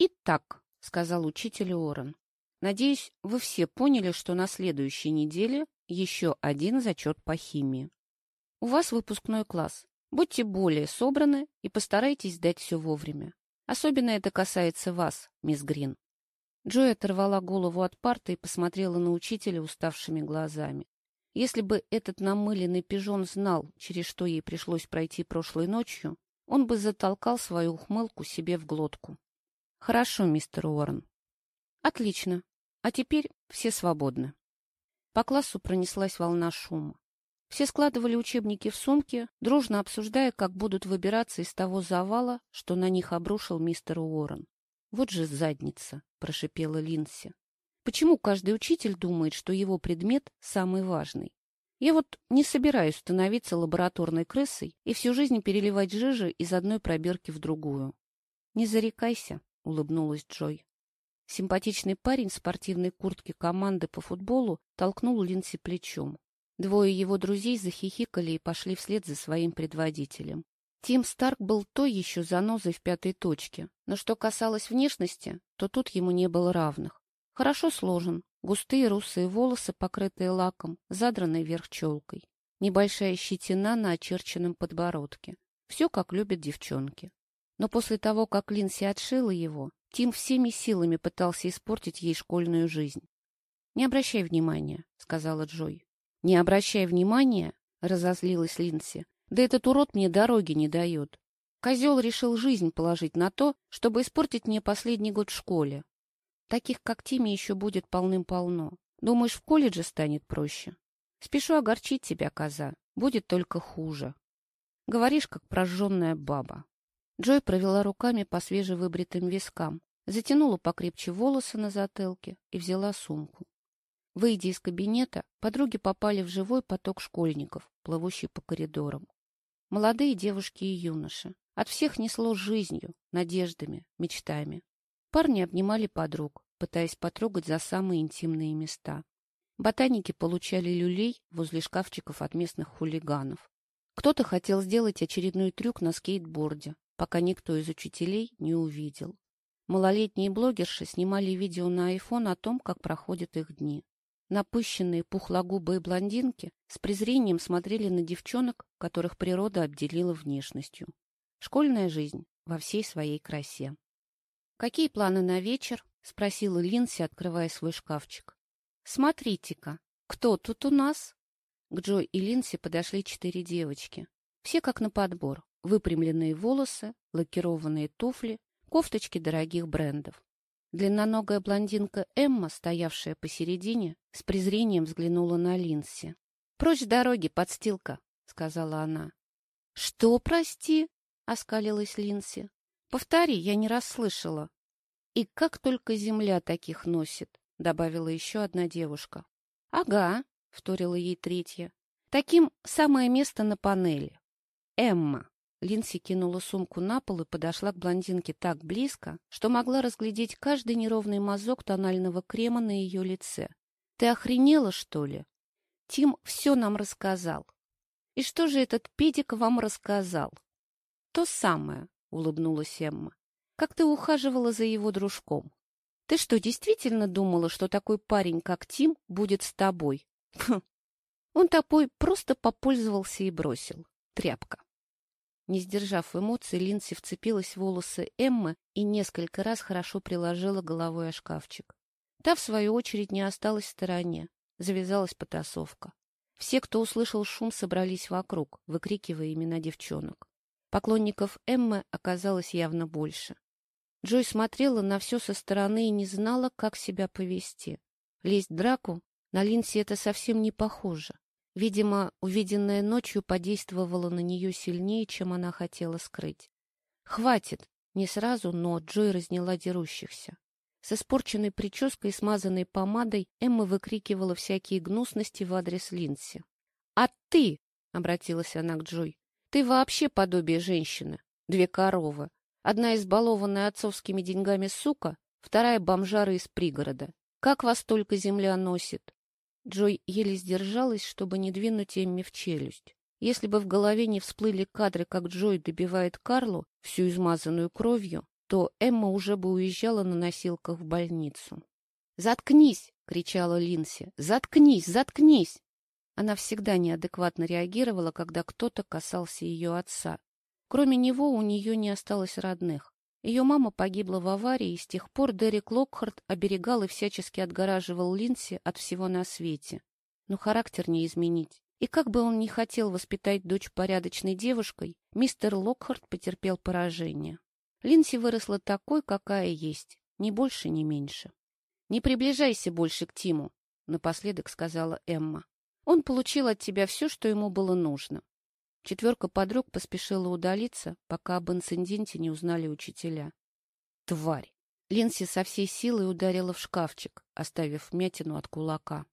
«Итак», — сказал учитель Уоррен, — «надеюсь, вы все поняли, что на следующей неделе еще один зачет по химии. У вас выпускной класс. Будьте более собраны и постарайтесь сдать все вовремя. Особенно это касается вас, мисс Грин». Джой оторвала голову от парты и посмотрела на учителя уставшими глазами. Если бы этот намыленный пижон знал, через что ей пришлось пройти прошлой ночью, он бы затолкал свою ухмылку себе в глотку. — Хорошо, мистер Уоррен. — Отлично. А теперь все свободны. По классу пронеслась волна шума. Все складывали учебники в сумки, дружно обсуждая, как будут выбираться из того завала, что на них обрушил мистер Уоррен. «Вот же задница!» — прошипела Линси. «Почему каждый учитель думает, что его предмет самый важный? Я вот не собираюсь становиться лабораторной крысой и всю жизнь переливать жижи из одной пробирки в другую. Не зарекайся, — улыбнулась Джой. Симпатичный парень в спортивной куртке команды по футболу толкнул Линси плечом. Двое его друзей захихикали и пошли вслед за своим предводителем. Тим Старк был той еще занозой в пятой точке, но что касалось внешности, то тут ему не было равных. Хорошо сложен, Густые русые волосы, покрытые лаком, задранной вверх челкой. Небольшая щетина на очерченном подбородке. Все, как любят девчонки. Но после того, как Линси отшила его, Тим всеми силами пытался испортить ей школьную жизнь. «Не обращай внимания», — сказала Джой. «Не обращай внимания», — разозлилась Линси. «Да этот урод мне дороги не дает. Козел решил жизнь положить на то, чтобы испортить мне последний год в школе. Таких, как Тимми, еще будет полным-полно. Думаешь, в колледже станет проще? Спешу огорчить тебя, коза. Будет только хуже. Говоришь, как прожженная баба. Джой провела руками по свежевыбритым вискам, затянула покрепче волосы на затылке и взяла сумку. Выйдя из кабинета, подруги попали в живой поток школьников, плывущий по коридорам. Молодые девушки и юноши. От всех несло жизнью, надеждами, мечтами. Парни обнимали подруг, пытаясь потрогать за самые интимные места. Ботаники получали люлей возле шкафчиков от местных хулиганов. Кто-то хотел сделать очередной трюк на скейтборде, пока никто из учителей не увидел. Малолетние блогерши снимали видео на iPhone о том, как проходят их дни. Напыщенные пухлогубые блондинки с презрением смотрели на девчонок, которых природа обделила внешностью. Школьная жизнь во всей своей красе. «Какие планы на вечер?» — спросила Линси, открывая свой шкафчик. «Смотрите-ка, кто тут у нас?» К Джо и Линси подошли четыре девочки. Все как на подбор. Выпрямленные волосы, лакированные туфли, кофточки дорогих брендов. Длинноногая блондинка Эмма, стоявшая посередине, с презрением взглянула на Линси. «Прочь дороги, подстилка!» — сказала она. «Что, прости?» — оскалилась Линси. Повтори, я не расслышала. И как только земля таких носит, добавила еще одна девушка. Ага, вторила ей третья. Таким самое место на панели. Эмма. Линси кинула сумку на пол и подошла к блондинке так близко, что могла разглядеть каждый неровный мазок тонального крема на ее лице. «Ты охренела, что ли?» «Тим все нам рассказал». «И что же этот педик вам рассказал?» «То самое. — улыбнулась Эмма. «Как ты ухаживала за его дружком? Ты что, действительно думала, что такой парень, как Тим, будет с тобой? Фу. Он тобой просто попользовался и бросил. Тряпка». Не сдержав эмоций, Линси вцепилась в волосы Эммы и несколько раз хорошо приложила головой о шкафчик. Та, в свою очередь, не осталась в стороне. Завязалась потасовка. Все, кто услышал шум, собрались вокруг, выкрикивая имена девчонок. Поклонников Эммы оказалось явно больше. Джой смотрела на все со стороны и не знала, как себя повести. Лезть в драку на Линси это совсем не похоже. Видимо, увиденное ночью подействовало на нее сильнее, чем она хотела скрыть. «Хватит!» Не сразу, но Джой разняла дерущихся. С испорченной прической и смазанной помадой Эмма выкрикивала всякие гнусности в адрес Линси. «А ты!» — обратилась она к Джой. Ты вообще подобие женщины. Две коровы. Одна избалованная отцовскими деньгами сука, вторая бомжара из пригорода. Как вас только земля носит? Джой еле сдержалась, чтобы не двинуть Эмми в челюсть. Если бы в голове не всплыли кадры, как Джой добивает Карлу, всю измазанную кровью, то Эмма уже бы уезжала на носилках в больницу. «Заткнись!» — кричала Линси. «Заткнись! Заткнись!» Она всегда неадекватно реагировала, когда кто-то касался ее отца. Кроме него у нее не осталось родных. Ее мама погибла в аварии, и с тех пор Дерек Локхарт оберегал и всячески отгораживал Линси от всего на свете. Но характер не изменить. И как бы он ни хотел воспитать дочь порядочной девушкой, мистер Локхарт потерпел поражение. Линси выросла такой, какая есть, ни больше, ни меньше. — Не приближайся больше к Тиму, — напоследок сказала Эмма. Он получил от тебя все, что ему было нужно. Четверка подруг поспешила удалиться, пока об инциденте не узнали учителя. Тварь! Линси со всей силой ударила в шкафчик, оставив вмятину от кулака.